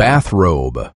bathrobe.